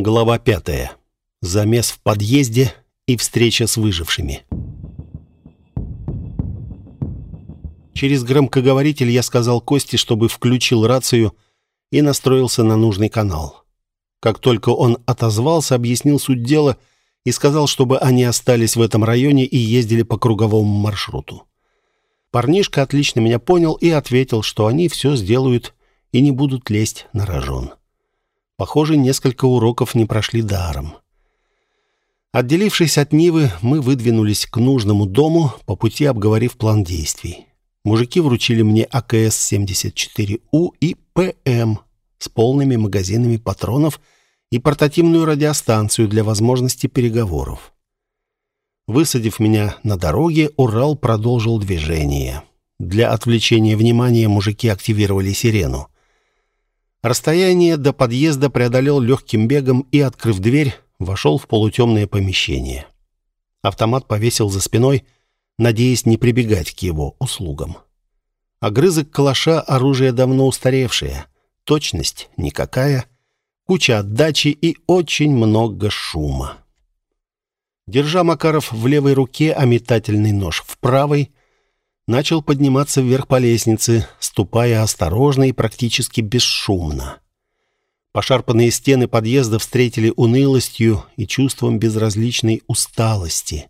Глава пятая. Замес в подъезде и встреча с выжившими. Через громкоговоритель я сказал Косте, чтобы включил рацию и настроился на нужный канал. Как только он отозвался, объяснил суть дела и сказал, чтобы они остались в этом районе и ездили по круговому маршруту. Парнишка отлично меня понял и ответил, что они все сделают и не будут лезть на рожон. Похоже, несколько уроков не прошли даром. Отделившись от Нивы, мы выдвинулись к нужному дому, по пути обговорив план действий. Мужики вручили мне АКС-74У и ПМ с полными магазинами патронов и портативную радиостанцию для возможности переговоров. Высадив меня на дороге, Урал продолжил движение. Для отвлечения внимания мужики активировали сирену. Расстояние до подъезда преодолел легким бегом и, открыв дверь, вошел в полутемное помещение. Автомат повесил за спиной, надеясь не прибегать к его услугам. Огрызок калаша — оружие давно устаревшее. Точность никакая, куча отдачи и очень много шума. Держа Макаров в левой руке, а метательный нож в правой, начал подниматься вверх по лестнице, ступая осторожно и практически бесшумно. Пошарпанные стены подъезда встретили унылостью и чувством безразличной усталости.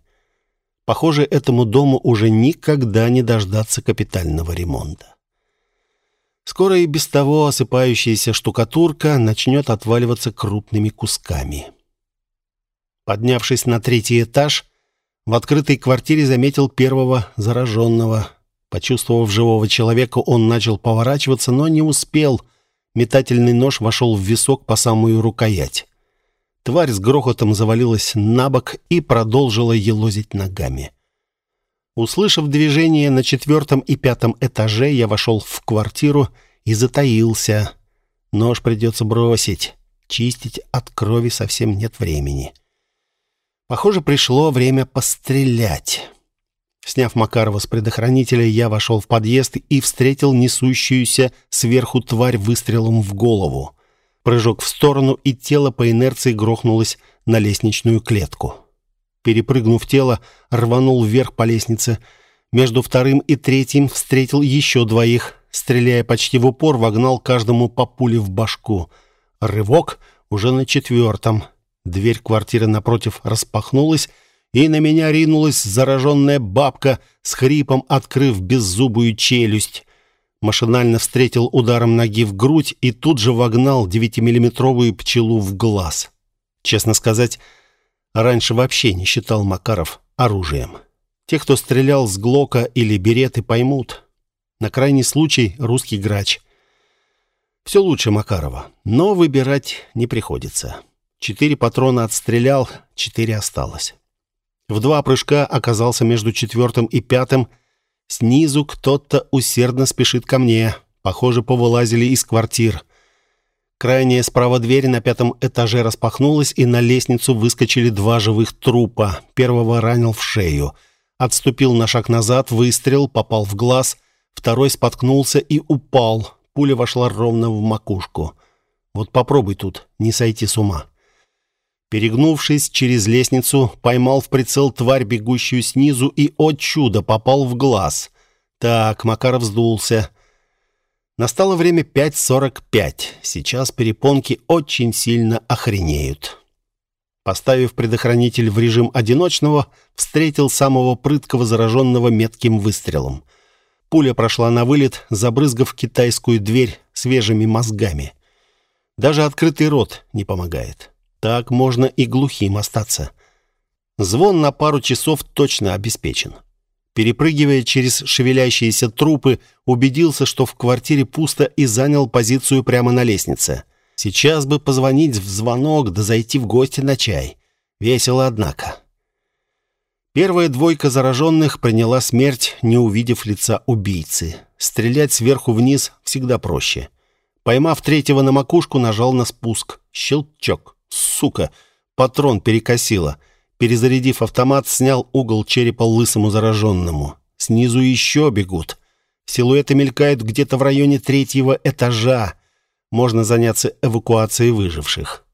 Похоже, этому дому уже никогда не дождаться капитального ремонта. Скоро и без того осыпающаяся штукатурка начнет отваливаться крупными кусками. Поднявшись на третий этаж, в открытой квартире заметил первого зараженного. Почувствовав живого человека, он начал поворачиваться, но не успел. Метательный нож вошел в висок по самую рукоять. Тварь с грохотом завалилась на бок и продолжила елозить ногами. Услышав движение на четвертом и пятом этаже, я вошел в квартиру и затаился. Нож придется бросить. Чистить от крови совсем нет времени. Похоже, пришло время пострелять. Сняв Макарова с предохранителя, я вошел в подъезд и встретил несущуюся сверху тварь выстрелом в голову. Прыжок в сторону, и тело по инерции грохнулось на лестничную клетку. Перепрыгнув тело, рванул вверх по лестнице. Между вторым и третьим встретил еще двоих. Стреляя почти в упор, вогнал каждому по пуле в башку. Рывок уже на четвертом. Дверь квартиры напротив распахнулась, и на меня ринулась зараженная бабка с хрипом, открыв беззубую челюсть. Машинально встретил ударом ноги в грудь и тут же вогнал девятимиллиметровую пчелу в глаз. Честно сказать, раньше вообще не считал Макаров оружием. Те, кто стрелял с Глока или Береты, поймут. На крайний случай русский грач. Все лучше Макарова, но выбирать не приходится. Четыре патрона отстрелял, четыре осталось. В два прыжка оказался между четвертым и пятым. Снизу кто-то усердно спешит ко мне. Похоже, повылазили из квартир. Крайняя справа дверь на пятом этаже распахнулась, и на лестницу выскочили два живых трупа. Первого ранил в шею. Отступил на шаг назад, выстрел, попал в глаз. Второй споткнулся и упал. Пуля вошла ровно в макушку. Вот попробуй тут не сойти с ума. Перегнувшись через лестницу, поймал в прицел тварь, бегущую снизу, и, о чудо, попал в глаз. Так, Макаров сдулся. Настало время 5.45. Сейчас перепонки очень сильно охренеют. Поставив предохранитель в режим одиночного, встретил самого прыткого зараженного метким выстрелом. Пуля прошла на вылет, забрызгав китайскую дверь свежими мозгами. Даже открытый рот не помогает. Так можно и глухим остаться. Звон на пару часов точно обеспечен. Перепрыгивая через шевелящиеся трупы, убедился, что в квартире пусто и занял позицию прямо на лестнице. Сейчас бы позвонить в звонок да зайти в гости на чай. Весело, однако. Первая двойка зараженных приняла смерть, не увидев лица убийцы. Стрелять сверху вниз всегда проще. Поймав третьего на макушку, нажал на спуск. Щелчок. Сука, патрон перекосило. Перезарядив автомат, снял угол черепа лысому зараженному. Снизу еще бегут. Силуэты мелькают где-то в районе третьего этажа. Можно заняться эвакуацией выживших.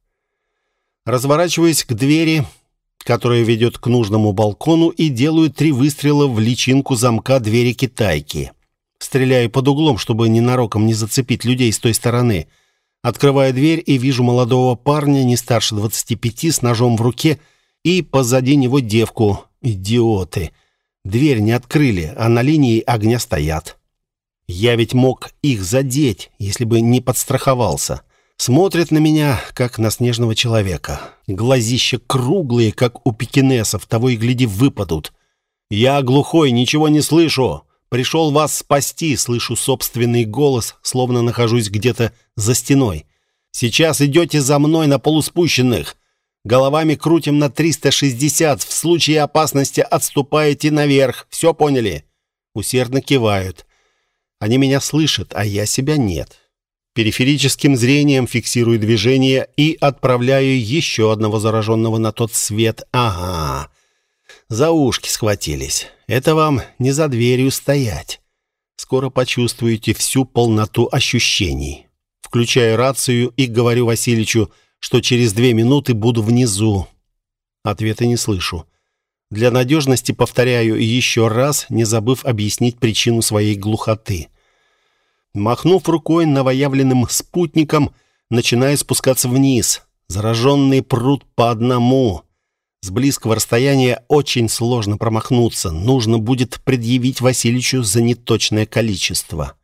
Разворачиваюсь к двери, которая ведет к нужному балкону, и делаю три выстрела в личинку замка двери китайки. Стреляю под углом, чтобы ненароком не зацепить людей с той стороны. Открываю дверь и вижу молодого парня, не старше 25, с ножом в руке, и позади него девку. Идиоты. Дверь не открыли, а на линии огня стоят. Я ведь мог их задеть, если бы не подстраховался. Смотрят на меня, как на снежного человека. Глазища круглые, как у пекинесов, того и гляди выпадут. Я глухой, ничего не слышу. Пришел вас спасти, слышу собственный голос, словно нахожусь где-то за стеной. Сейчас идете за мной на полуспущенных. Головами крутим на 360. В случае опасности отступаете наверх. Все поняли? Усердно кивают. Они меня слышат, а я себя нет. Периферическим зрением фиксирую движение и отправляю еще одного зараженного на тот свет. Ага. За ушки схватились. Это вам не за дверью стоять. Скоро почувствуете всю полноту ощущений. Включаю рацию и говорю Васильичу, что через две минуты буду внизу. Ответа не слышу. Для надежности повторяю еще раз, не забыв объяснить причину своей глухоты. Махнув рукой новоявленным спутником, начинаю спускаться вниз. Зараженные прут по одному. С близкого расстояния очень сложно промахнуться. Нужно будет предъявить Васильичу за неточное количество.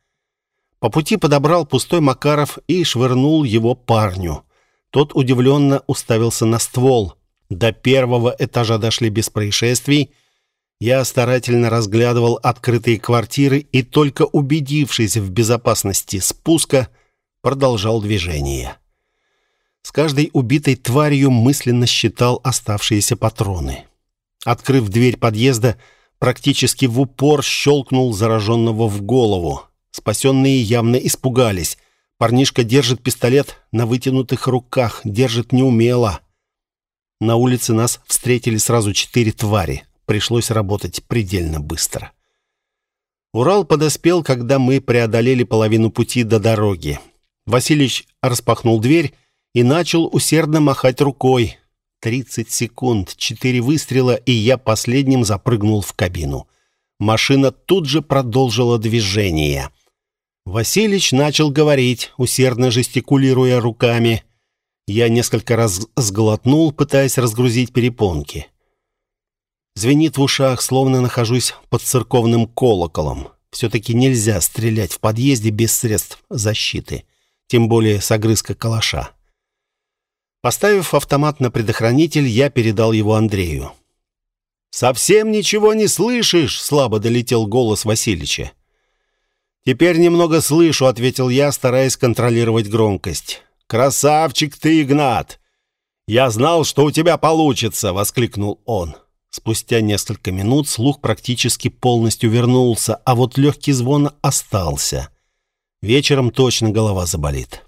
По пути подобрал пустой Макаров и швырнул его парню. Тот удивленно уставился на ствол. До первого этажа дошли без происшествий. Я старательно разглядывал открытые квартиры и только убедившись в безопасности спуска, продолжал движение. С каждой убитой тварью мысленно считал оставшиеся патроны. Открыв дверь подъезда, практически в упор щелкнул зараженного в голову. Спасенные явно испугались. Парнишка держит пистолет на вытянутых руках, держит неумело. На улице нас встретили сразу четыре твари. Пришлось работать предельно быстро. Урал подоспел, когда мы преодолели половину пути до дороги. Василич распахнул дверь и начал усердно махать рукой. Тридцать секунд, четыре выстрела, и я последним запрыгнул в кабину. Машина тут же продолжила движение. Василич начал говорить, усердно жестикулируя руками. Я несколько раз сглотнул, пытаясь разгрузить перепонки. Звенит в ушах, словно нахожусь под церковным колоколом. Все-таки нельзя стрелять в подъезде без средств защиты, тем более с огрызка калаша. Поставив автомат на предохранитель, я передал его Андрею. «Совсем ничего не слышишь?» — слабо долетел голос Васильича. «Теперь немного слышу», — ответил я, стараясь контролировать громкость. «Красавчик ты, Игнат! Я знал, что у тебя получится!» — воскликнул он. Спустя несколько минут слух практически полностью вернулся, а вот легкий звон остался. Вечером точно голова заболит.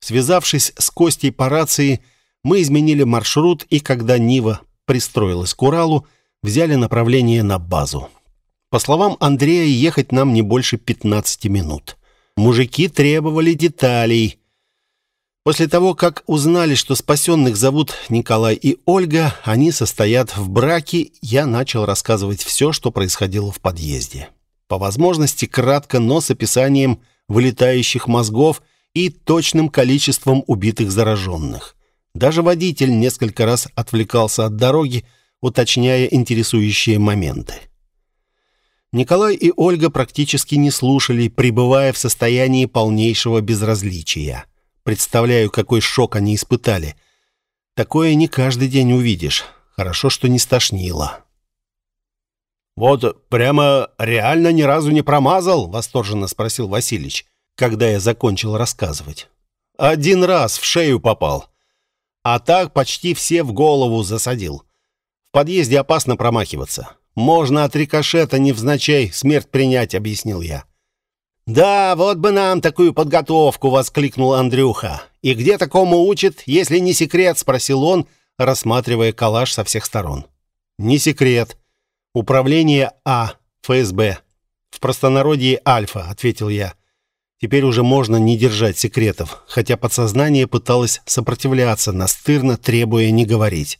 Связавшись с Костей по рации, мы изменили маршрут, и когда Нива пристроилась к Уралу, взяли направление на базу. По словам Андрея, ехать нам не больше 15 минут. Мужики требовали деталей. После того, как узнали, что спасенных зовут Николай и Ольга, они состоят в браке, я начал рассказывать все, что происходило в подъезде. По возможности кратко, но с описанием вылетающих мозгов и точным количеством убитых зараженных. Даже водитель несколько раз отвлекался от дороги, уточняя интересующие моменты. Николай и Ольга практически не слушали, пребывая в состоянии полнейшего безразличия. Представляю, какой шок они испытали. Такое не каждый день увидишь. Хорошо, что не стошнило. «Вот прямо реально ни разу не промазал?» — восторженно спросил Василич, когда я закончил рассказывать. «Один раз в шею попал. А так почти все в голову засадил. В подъезде опасно промахиваться. Можно от рикошета невзначай смерть принять, объяснил я. Да, вот бы нам такую подготовку, воскликнул Андрюха. И где такому учат, если не секрет, спросил он, рассматривая калаш со всех сторон. Не секрет. Управление А, ФСБ. В простонародье Альфа, ответил я. Теперь уже можно не держать секретов, хотя подсознание пыталось сопротивляться, настырно требуя не говорить.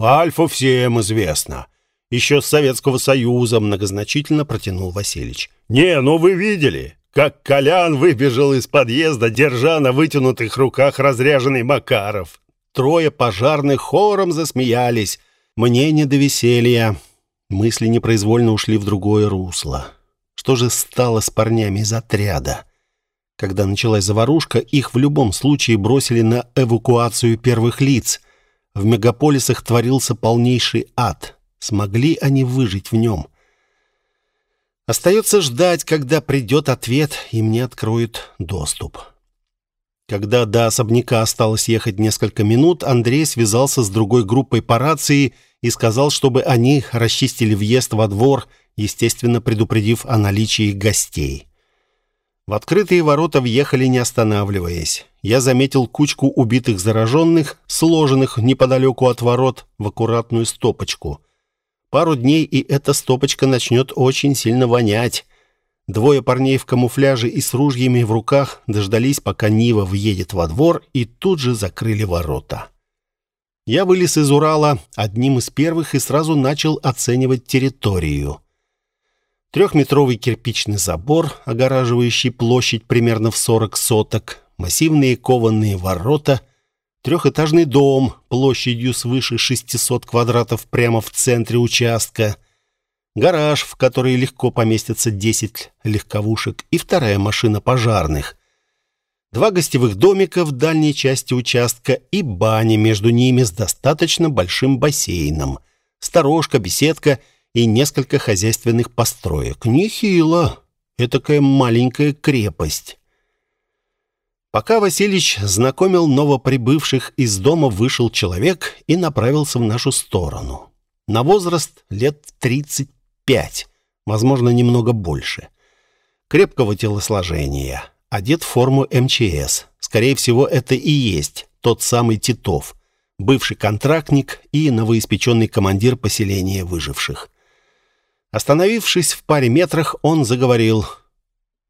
«Альфа всем известно. Еще с Советского Союза», — многозначительно протянул Васильевич. «Не, ну вы видели, как Колян выбежал из подъезда, держа на вытянутых руках разряженный Макаров. Трое пожарных хором засмеялись. Мне не до веселья. Мысли непроизвольно ушли в другое русло. Что же стало с парнями из отряда? Когда началась заварушка, их в любом случае бросили на эвакуацию первых лиц. В мегаполисах творился полнейший ад. Смогли они выжить в нем? Остается ждать, когда придет ответ, и мне откроют доступ. Когда до особняка осталось ехать несколько минут, Андрей связался с другой группой по рации и сказал, чтобы они расчистили въезд во двор естественно, предупредив о наличии гостей. В открытые ворота въехали, не останавливаясь. Я заметил кучку убитых зараженных, сложенных неподалеку от ворот в аккуратную стопочку. Пару дней, и эта стопочка начнет очень сильно вонять. Двое парней в камуфляже и с ружьями в руках дождались, пока Нива въедет во двор, и тут же закрыли ворота. Я вылез из Урала одним из первых и сразу начал оценивать территорию. Трехметровый кирпичный забор, огораживающий площадь примерно в 40 соток, массивные кованые ворота, трехэтажный дом площадью свыше 600 квадратов прямо в центре участка, гараж, в который легко поместятся 10 легковушек и вторая машина пожарных, два гостевых домика в дальней части участка и баня между ними с достаточно большим бассейном, сторожка, беседка — несколько хозяйственных построек. Нехило. Этакая маленькая крепость. Пока Васильич знакомил новоприбывших, из дома вышел человек и направился в нашу сторону. На возраст лет 35, возможно, немного больше. Крепкого телосложения, одет в форму МЧС. Скорее всего, это и есть тот самый Титов, бывший контрактник и новоиспеченный командир поселения выживших. Остановившись в паре метрах, он заговорил.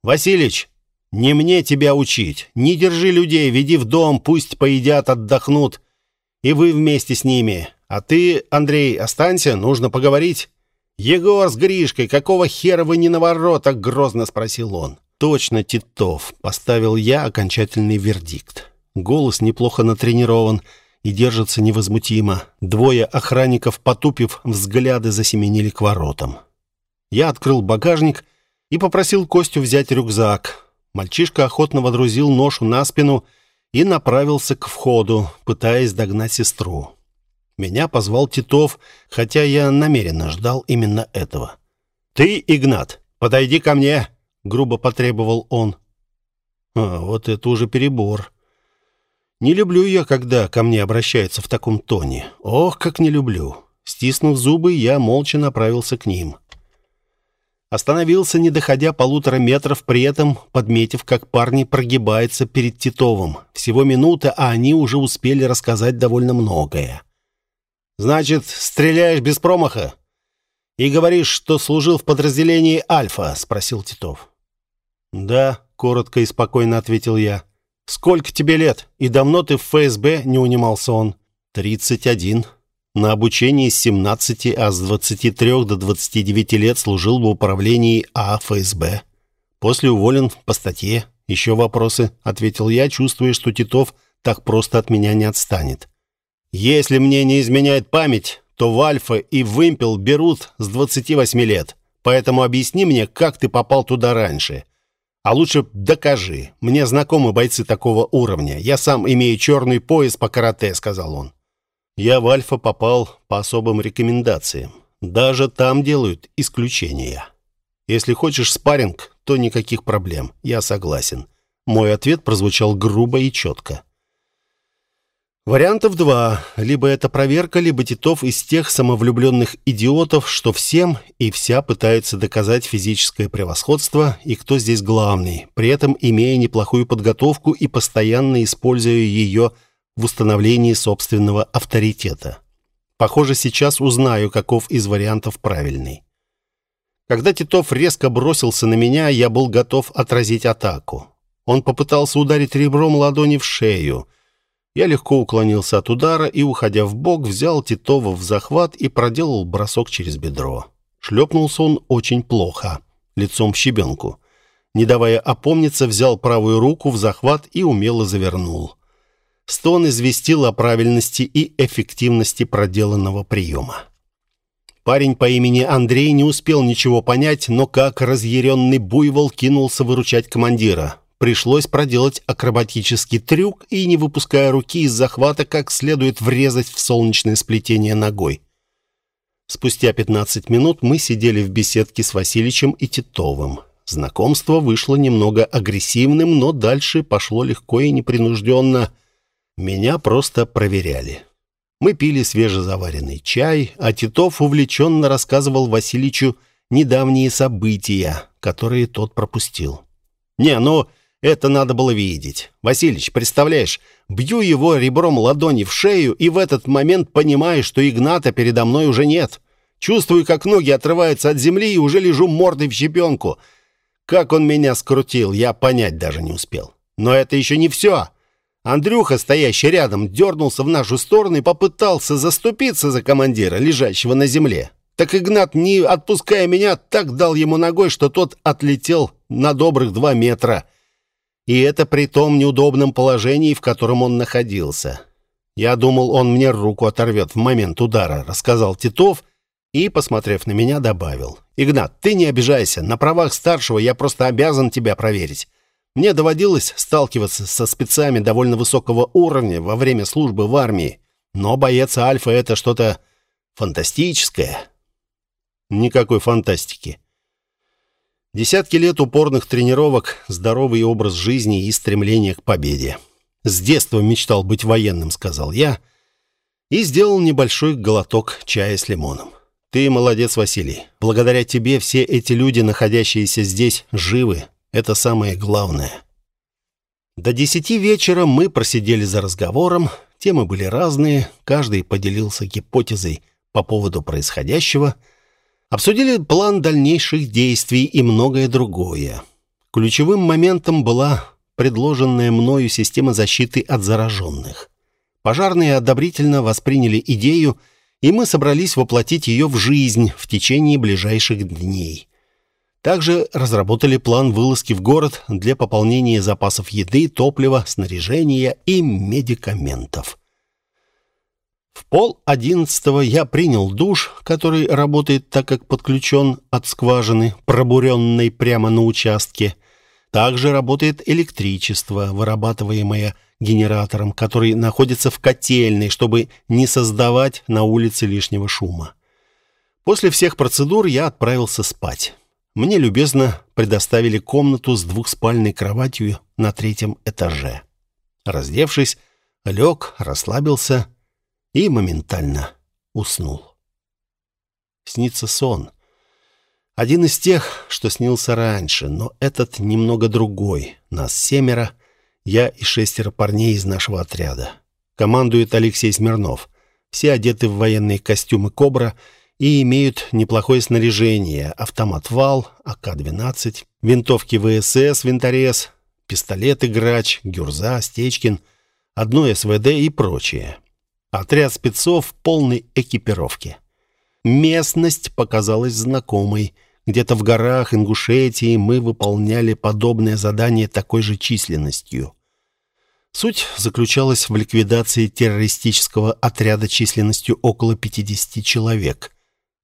«Василич, не мне тебя учить. Не держи людей, веди в дом, пусть поедят, отдохнут. И вы вместе с ними. А ты, Андрей, останься, нужно поговорить». «Егор с Гришкой, какого хера вы не на воротах?» — грозно спросил он. «Точно, Титов», — поставил я окончательный вердикт. Голос неплохо натренирован и держится невозмутимо. Двое охранников, потупив взгляды, засеменили к воротам. Я открыл багажник и попросил Костю взять рюкзак. Мальчишка охотно водрузил ношу на спину и направился к входу, пытаясь догнать сестру. Меня позвал Титов, хотя я намеренно ждал именно этого. «Ты, Игнат, подойди ко мне!» — грубо потребовал он. А, вот это уже перебор. Не люблю я, когда ко мне обращаются в таком тоне. Ох, как не люблю. Стиснув зубы, я молча направился к ним. Остановился, не доходя полутора метров, при этом подметив, как парни прогибаются перед Титовым. Всего минута, а они уже успели рассказать довольно многое. «Значит, стреляешь без промаха?» «И говоришь, что служил в подразделении «Альфа», — спросил Титов. «Да», — коротко и спокойно ответил я. «Сколько тебе лет? И давно ты в ФСБ?» — не унимался он. «Тридцать один», на обучении с 17, а с 23 до 29 лет служил в управлении АФСБ. После уволен по статье. Еще вопросы, ответил я, чувствуя, что Титов так просто от меня не отстанет. Если мне не изменяет память, то в Альфа и в берут с 28 лет. Поэтому объясни мне, как ты попал туда раньше. А лучше докажи. Мне знакомы бойцы такого уровня. Я сам имею черный пояс по карате, сказал он. Я в Альфа попал по особым рекомендациям. Даже там делают исключения. Если хочешь спарринг, то никаких проблем. Я согласен. Мой ответ прозвучал грубо и четко. Вариантов два. Либо это проверка, либо Титов из тех самовлюбленных идиотов, что всем и вся пытаются доказать физическое превосходство и кто здесь главный, при этом имея неплохую подготовку и постоянно используя ее в установлении собственного авторитета. Похоже, сейчас узнаю, каков из вариантов правильный. Когда Титов резко бросился на меня, я был готов отразить атаку. Он попытался ударить ребром ладони в шею. Я легко уклонился от удара и, уходя в бок, взял Титова в захват и проделал бросок через бедро. Шлепнулся он очень плохо, лицом в щебенку. Не давая опомниться, взял правую руку в захват и умело завернул. Стон известил о правильности и эффективности проделанного приема. Парень по имени Андрей не успел ничего понять, но как разъяренный буйвол кинулся выручать командира. Пришлось проделать акробатический трюк и, не выпуская руки из захвата, как следует врезать в солнечное сплетение ногой. Спустя 15 минут мы сидели в беседке с Васильичем и Титовым. Знакомство вышло немного агрессивным, но дальше пошло легко и непринужденно. Меня просто проверяли. Мы пили свежезаваренный чай, а Титов увлеченно рассказывал Васильичу недавние события, которые тот пропустил. «Не, ну, это надо было видеть. Василич, представляешь, бью его ребром ладони в шею и в этот момент понимаю, что Игната передо мной уже нет. Чувствую, как ноги отрываются от земли и уже лежу мордой в щепенку. Как он меня скрутил, я понять даже не успел. Но это еще не все. Андрюха, стоящий рядом, дернулся в нашу сторону и попытался заступиться за командира, лежащего на земле. Так Игнат, не отпуская меня, так дал ему ногой, что тот отлетел на добрых два метра. И это при том неудобном положении, в котором он находился. Я думал, он мне руку оторвет в момент удара, рассказал Титов и, посмотрев на меня, добавил. «Игнат, ты не обижайся. На правах старшего я просто обязан тебя проверить. Мне доводилось сталкиваться со спецами довольно высокого уровня во время службы в армии. Но боец Альфа — это что-то фантастическое». «Никакой фантастики. Десятки лет упорных тренировок, здоровый образ жизни и стремление к победе. С детства мечтал быть военным, сказал я, и сделал небольшой глоток чая с лимоном. Ты молодец, Василий. Благодаря тебе все эти люди, находящиеся здесь, живы. Это самое главное. До десяти вечера мы просидели за разговором. Темы были разные, каждый поделился гипотезой по поводу происходящего – Обсудили план дальнейших действий и многое другое. Ключевым моментом была предложенная мною система защиты от зараженных. Пожарные одобрительно восприняли идею, и мы собрались воплотить ее в жизнь в течение ближайших дней. Также разработали план вылазки в город для пополнения запасов еды, топлива, снаряжения и медикаментов. В пол одиннадцатого я принял душ, который работает так, как подключен от скважины, пробуренной прямо на участке. Также работает электричество, вырабатываемое генератором, который находится в котельной, чтобы не создавать на улице лишнего шума. После всех процедур я отправился спать. Мне любезно предоставили комнату с двухспальной кроватью на третьем этаже. Раздевшись, лег, расслабился и моментально уснул. Снится сон. Один из тех, что снился раньше, но этот немного другой. Нас семеро, я и шестеро парней из нашего отряда. Командует Алексей Смирнов. Все одеты в военные костюмы «Кобра» и имеют неплохое снаряжение. Автомат «Вал», АК-12, винтовки ВСС, винторез, пистолеты «Грач», «Гюрза», «Стечкин», одно СВД и прочее. Отряд спецов в полной экипировке. Местность показалась знакомой. Где-то в горах Ингушетии мы выполняли подобное задание такой же численностью. Суть заключалась в ликвидации террористического отряда численностью около 50 человек.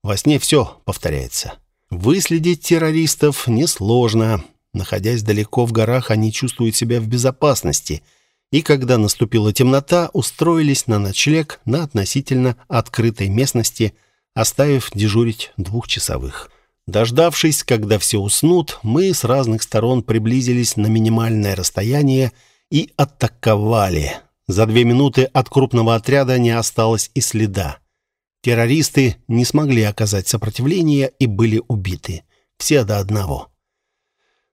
Во сне все повторяется. Выследить террористов несложно. Находясь далеко в горах, они чувствуют себя в безопасности – и когда наступила темнота, устроились на ночлег на относительно открытой местности, оставив дежурить двухчасовых. Дождавшись, когда все уснут, мы с разных сторон приблизились на минимальное расстояние и атаковали. За две минуты от крупного отряда не осталось и следа. Террористы не смогли оказать сопротивление и были убиты. Все до одного.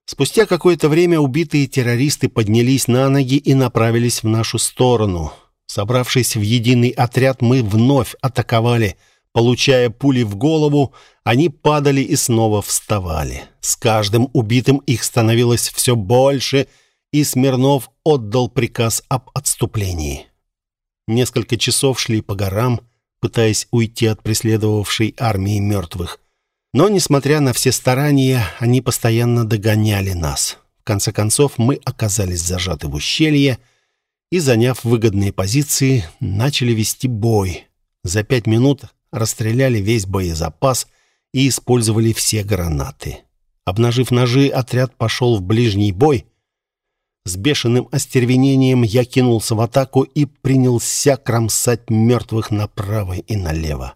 Спустя какое-то время убитые террористы поднялись на ноги и направились в нашу сторону. Собравшись в единый отряд, мы вновь атаковали, Получая пули в голову, они падали и снова вставали. С каждым убитым их становилось все больше, и Смирнов отдал приказ об отступлении. Несколько часов шли по горам, пытаясь уйти от преследовавшей армии мертвых. Но, несмотря на все старания, они постоянно догоняли нас. В конце концов, мы оказались зажаты в ущелье и, заняв выгодные позиции, начали вести бой. За пять минут расстреляли весь боезапас и использовали все гранаты. Обнажив ножи, отряд пошел в ближний бой. С бешеным остервенением я кинулся в атаку и принялся кромсать мертвых направо и налево.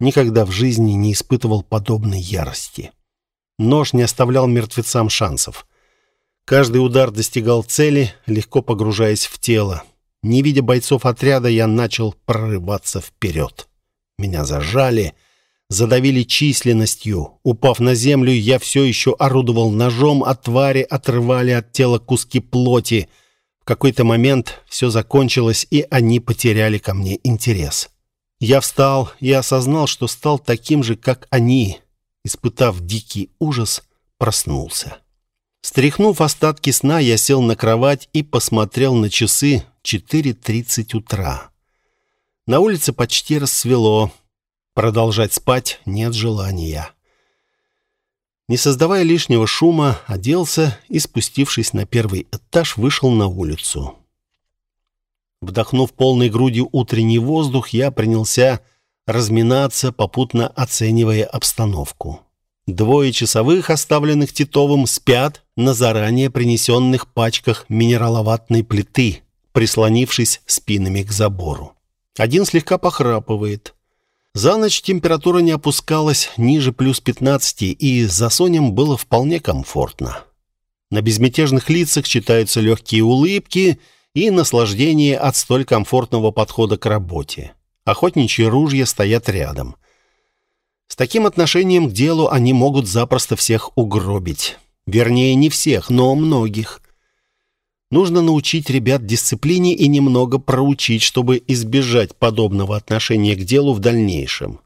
Никогда в жизни не испытывал подобной ярости. Нож не оставлял мертвецам шансов. Каждый удар достигал цели, легко погружаясь в тело. Не видя бойцов отряда, я начал прорываться вперед. Меня зажали, задавили численностью. Упав на землю, я все еще орудовал ножом, а твари отрывали от тела куски плоти. В какой-то момент все закончилось, и они потеряли ко мне интерес. Я встал и осознал, что стал таким же, как они. Испытав дикий ужас, проснулся. Стряхнув остатки сна, я сел на кровать и посмотрел на часы 4.30 утра. На улице почти рассвело. Продолжать спать нет желания. Не создавая лишнего шума, оделся и, спустившись на первый этаж, вышел на улицу. Вдохнув полной грудью утренний воздух, я принялся разминаться, попутно оценивая обстановку. Двое часовых, оставленных Титовым, спят на заранее принесенных пачках минераловатной плиты, прислонившись спинами к забору. Один слегка похрапывает. За ночь температура не опускалась ниже плюс 15, и за Сонем было вполне комфортно. На безмятежных лицах читаются легкие улыбки — и наслаждение от столь комфортного подхода к работе. Охотничьи ружья стоят рядом. С таким отношением к делу они могут запросто всех угробить. Вернее, не всех, но многих. Нужно научить ребят дисциплине и немного проучить, чтобы избежать подобного отношения к делу в дальнейшем.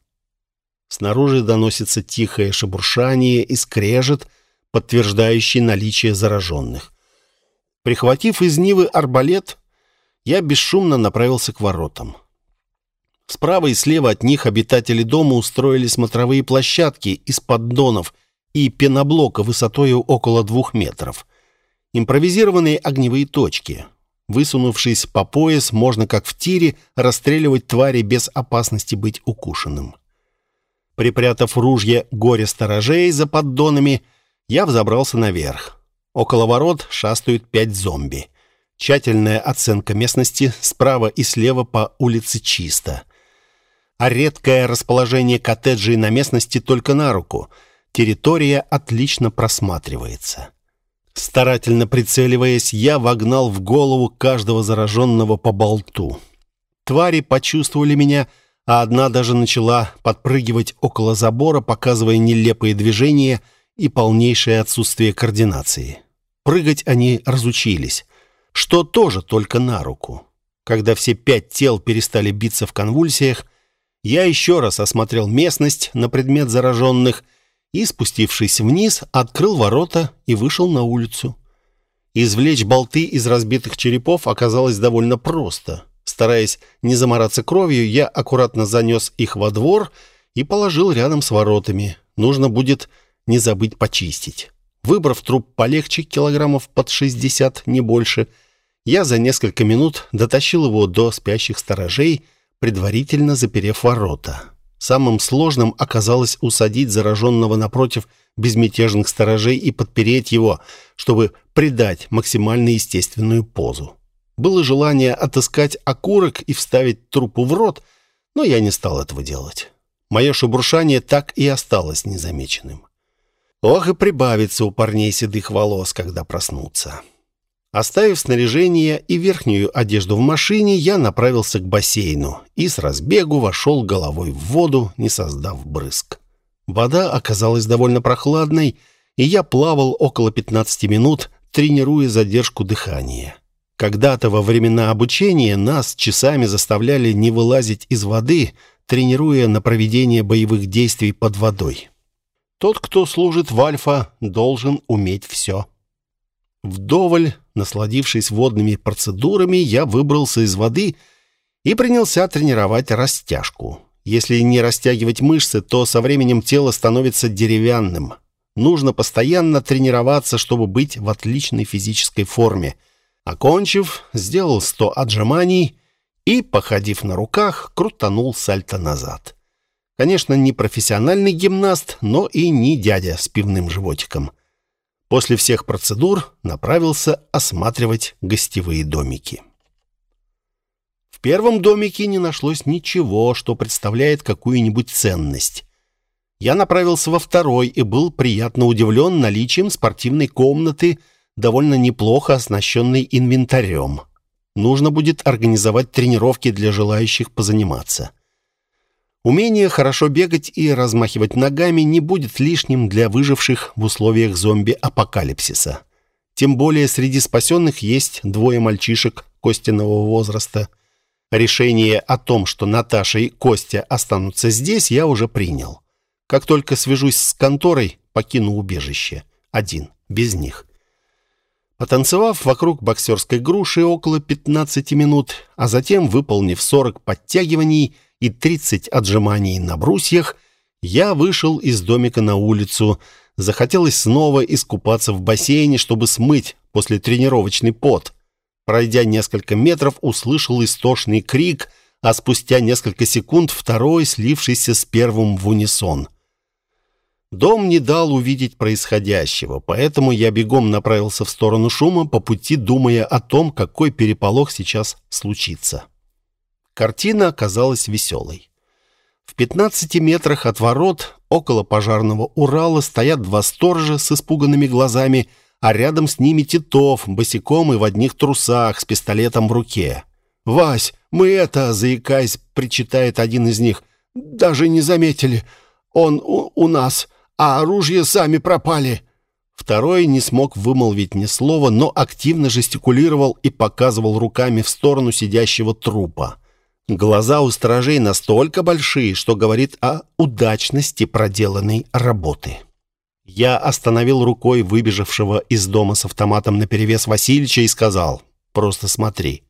Снаружи доносится тихое шебуршание и скрежет, подтверждающий наличие зараженных. Прихватив из Нивы арбалет, я бесшумно направился к воротам. Справа и слева от них обитатели дома устроили смотровые площадки из поддонов и пеноблока высотой около двух метров. Импровизированные огневые точки. Высунувшись по пояс, можно, как в тире, расстреливать твари без опасности быть укушенным. Припрятав ружье горе сторожей за поддонами, я взобрался наверх. Около ворот шастают пять зомби. Тщательная оценка местности справа и слева по улице чисто. А редкое расположение коттеджей на местности только на руку. Территория отлично просматривается. Старательно прицеливаясь, я вогнал в голову каждого зараженного по болту. Твари почувствовали меня, а одна даже начала подпрыгивать около забора, показывая нелепые движения — и полнейшее отсутствие координации. Прыгать они разучились, что тоже только на руку. Когда все пять тел перестали биться в конвульсиях, я еще раз осмотрел местность на предмет зараженных и, спустившись вниз, открыл ворота и вышел на улицу. Извлечь болты из разбитых черепов оказалось довольно просто. Стараясь не замораться кровью, я аккуратно занес их во двор и положил рядом с воротами. Нужно будет не забыть почистить. Выбрав труп полегче, килограммов под 60, не больше, я за несколько минут дотащил его до спящих сторожей, предварительно заперев ворота. Самым сложным оказалось усадить зараженного напротив безмятежных сторожей и подпереть его, чтобы придать максимально естественную позу. Было желание отыскать окурок и вставить трупу в рот, но я не стал этого делать. Мое шебуршание так и осталось незамеченным. Ох и прибавится у парней седых волос, когда проснутся. Оставив снаряжение и верхнюю одежду в машине, я направился к бассейну и с разбегу вошел головой в воду, не создав брызг. Вода оказалась довольно прохладной, и я плавал около 15 минут, тренируя задержку дыхания. Когда-то во времена обучения нас часами заставляли не вылазить из воды, тренируя на проведение боевых действий под водой. Тот, кто служит в Альфа, должен уметь все. Вдоволь, насладившись водными процедурами, я выбрался из воды и принялся тренировать растяжку. Если не растягивать мышцы, то со временем тело становится деревянным. Нужно постоянно тренироваться, чтобы быть в отличной физической форме. Окончив, сделал 100 отжиманий и, походив на руках, крутанул сальто назад. Конечно, не профессиональный гимнаст, но и не дядя с пивным животиком. После всех процедур направился осматривать гостевые домики. В первом домике не нашлось ничего, что представляет какую-нибудь ценность. Я направился во второй и был приятно удивлен наличием спортивной комнаты, довольно неплохо оснащенной инвентарем. Нужно будет организовать тренировки для желающих позаниматься. Умение хорошо бегать и размахивать ногами не будет лишним для выживших в условиях зомби-апокалипсиса. Тем более среди спасенных есть двое мальчишек Костиного возраста. Решение о том, что Наташа и Костя останутся здесь, я уже принял. Как только свяжусь с конторой, покину убежище. Один, без них. Потанцевав вокруг боксерской груши около 15 минут, а затем выполнив 40 подтягиваний и 30 отжиманий на брусьях, я вышел из домика на улицу. Захотелось снова искупаться в бассейне, чтобы смыть после тренировочный пот. Пройдя несколько метров, услышал истошный крик, а спустя несколько секунд второй, слившийся с первым в унисон. Дом не дал увидеть происходящего, поэтому я бегом направился в сторону шума, по пути думая о том, какой переполох сейчас случится. Картина оказалась веселой. В 15 метрах от ворот, около пожарного Урала, стоят два сторожа с испуганными глазами, а рядом с ними Титов, босиком и в одних трусах, с пистолетом в руке. «Вась, мы это!» — заикаясь, причитает один из них. «Даже не заметили. Он у, у нас а оружие сами пропали». Второй не смог вымолвить ни слова, но активно жестикулировал и показывал руками в сторону сидящего трупа. Глаза у сторожей настолько большие, что говорит о удачности проделанной работы. Я остановил рукой выбежавшего из дома с автоматом наперевес Васильича и сказал «Просто смотри».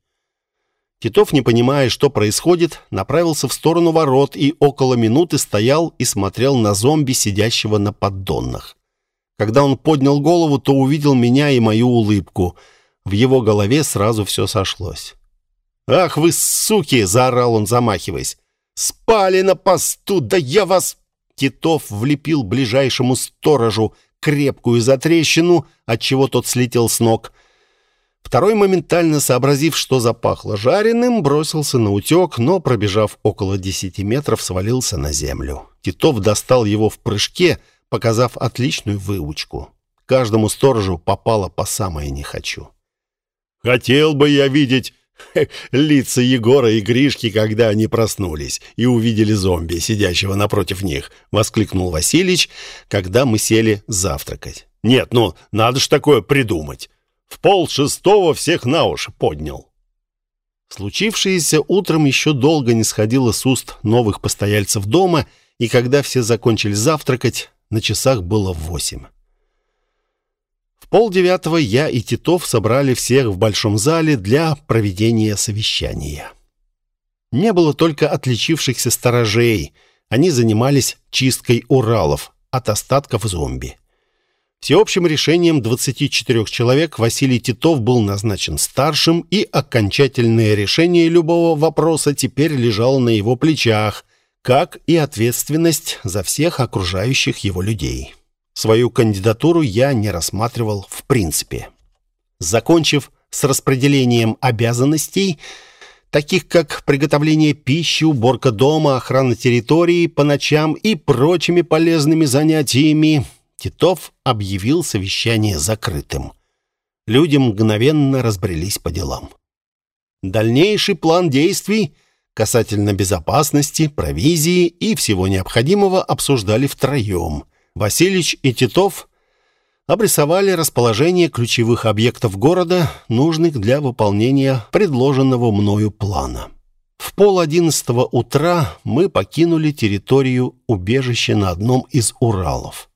Титов, не понимая, что происходит, направился в сторону ворот и около минуты стоял и смотрел на зомби, сидящего на поддонах. Когда он поднял голову, то увидел меня и мою улыбку. В его голове сразу все сошлось. «Ах вы, суки!» — заорал он, замахиваясь. «Спали на посту! Да я вас...» Титов влепил ближайшему сторожу крепкую затрещину, отчего тот слетел с ног — Второй, моментально сообразив, что запахло жареным, бросился на утек, но, пробежав около десяти метров, свалился на землю. Титов достал его в прыжке, показав отличную выучку. Каждому сторожу попало по самое «не хочу». «Хотел бы я видеть лица Егора и Гришки, когда они проснулись и увидели зомби, сидящего напротив них», — воскликнул Васильич, когда мы сели завтракать. «Нет, ну, надо ж такое придумать. В пол шестого всех на уши поднял. Случившееся утром еще долго не сходило с уст новых постояльцев дома, и когда все закончили завтракать, на часах было восемь. Полдевятого я и Титов собрали всех в большом зале для проведения совещания. Не было только отличившихся сторожей. Они занимались чисткой Уралов от остатков зомби. Всеобщим решением 24 человек Василий Титов был назначен старшим, и окончательное решение любого вопроса теперь лежало на его плечах, как и ответственность за всех окружающих его людей. Свою кандидатуру я не рассматривал в принципе. Закончив с распределением обязанностей, таких как приготовление пищи, уборка дома, охрана территории по ночам и прочими полезными занятиями, Титов объявил совещание закрытым. Люди мгновенно разбрелись по делам. Дальнейший план действий касательно безопасности, провизии и всего необходимого обсуждали втроем. Васильич и Титов обрисовали расположение ключевых объектов города, нужных для выполнения предложенного мною плана. В пол одиннадцатого утра мы покинули территорию убежища на одном из Уралов.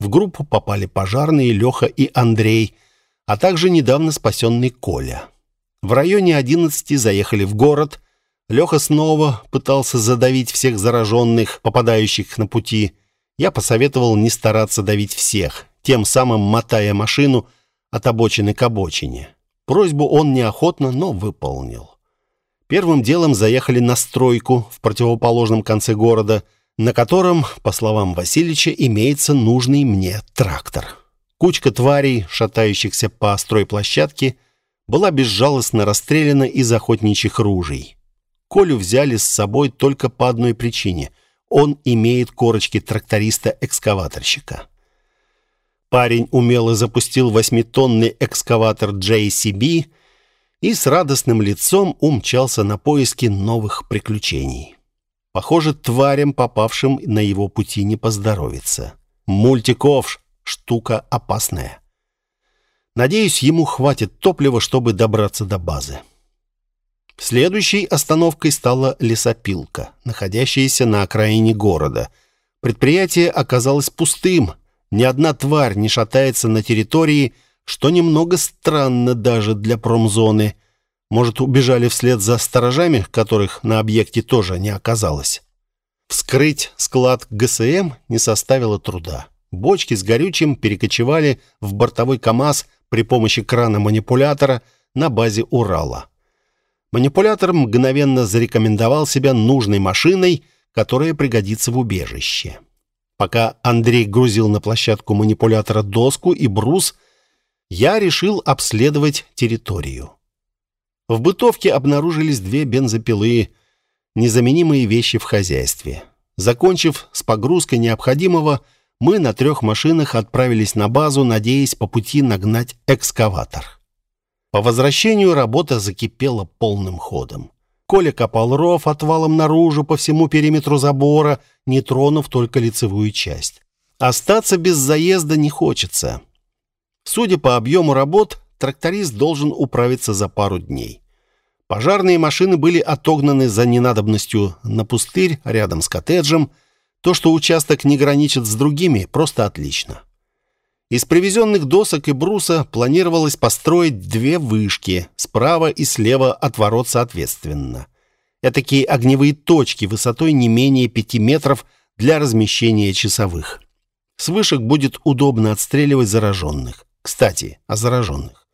В группу попали пожарные Леха и Андрей, а также недавно спасенный Коля. В районе одиннадцати заехали в город. Леха снова пытался задавить всех зараженных, попадающих на пути. Я посоветовал не стараться давить всех, тем самым мотая машину от обочины к обочине. Просьбу он неохотно, но выполнил. Первым делом заехали на стройку в противоположном конце города, на котором, по словам Васильевича, имеется нужный мне трактор. Кучка тварей, шатающихся по стройплощадке, была безжалостно расстреляна из охотничьих ружей. Колю взяли с собой только по одной причине. Он имеет корочки тракториста-экскаваторщика. Парень умело запустил восьмитонный экскаватор JCB – и с радостным лицом умчался на поиски новых приключений. Похоже, тварям, попавшим на его пути, не поздоровится. Мультиков — штука опасная. Надеюсь, ему хватит топлива, чтобы добраться до базы. Следующей остановкой стала лесопилка, находящаяся на окраине города. Предприятие оказалось пустым. Ни одна тварь не шатается на территории, что немного странно даже для промзоны. Может, убежали вслед за сторожами, которых на объекте тоже не оказалось. Вскрыть склад ГСМ не составило труда. Бочки с горючим перекочевали в бортовой КАМАЗ при помощи крана-манипулятора на базе Урала. Манипулятор мгновенно зарекомендовал себя нужной машиной, которая пригодится в убежище. Пока Андрей грузил на площадку манипулятора доску и брус, я решил обследовать территорию. В бытовке обнаружились две бензопилы, незаменимые вещи в хозяйстве. Закончив с погрузкой необходимого, мы на трех машинах отправились на базу, надеясь по пути нагнать экскаватор. По возвращению работа закипела полным ходом. Коля копал ров отвалом наружу по всему периметру забора, не тронув только лицевую часть. Остаться без заезда не хочется. Судя по объему работ, тракторист должен управиться за пару дней. Пожарные машины были отогнаны за ненадобностью на пустырь рядом с коттеджем. То, что участок не граничит с другими, просто отлично. Из привезенных досок и бруса планировалось построить две вышки, справа и слева от ворот соответственно. Этакие огневые точки высотой не менее пяти метров для размещения часовых. С вышек будет удобно отстреливать зараженных. Кстати, о зараженных.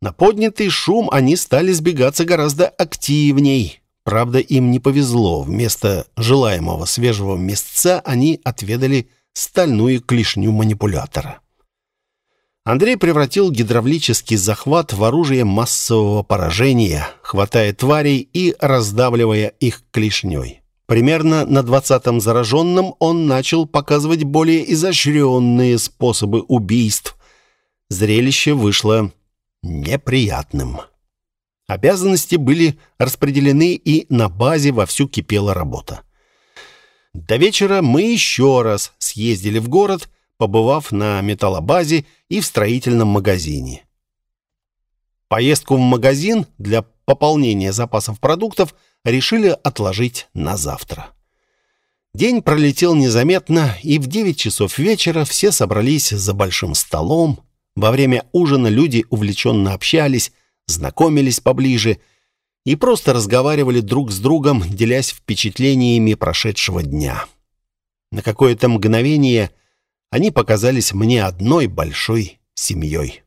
На поднятый шум они стали сбегаться гораздо активней. Правда, им не повезло. Вместо желаемого свежего мясца они отведали стальную клешню манипулятора. Андрей превратил гидравлический захват в оружие массового поражения, хватая тварей и раздавливая их клешней. Примерно на двадцатом зараженном он начал показывать более изощренные способы убийств, Зрелище вышло неприятным. Обязанности были распределены, и на базе вовсю кипела работа. До вечера мы еще раз съездили в город, побывав на металлобазе и в строительном магазине. Поездку в магазин для пополнения запасов продуктов решили отложить на завтра. День пролетел незаметно, и в 9 часов вечера все собрались за большим столом, во время ужина люди увлеченно общались, знакомились поближе и просто разговаривали друг с другом, делясь впечатлениями прошедшего дня. На какое-то мгновение они показались мне одной большой семьей.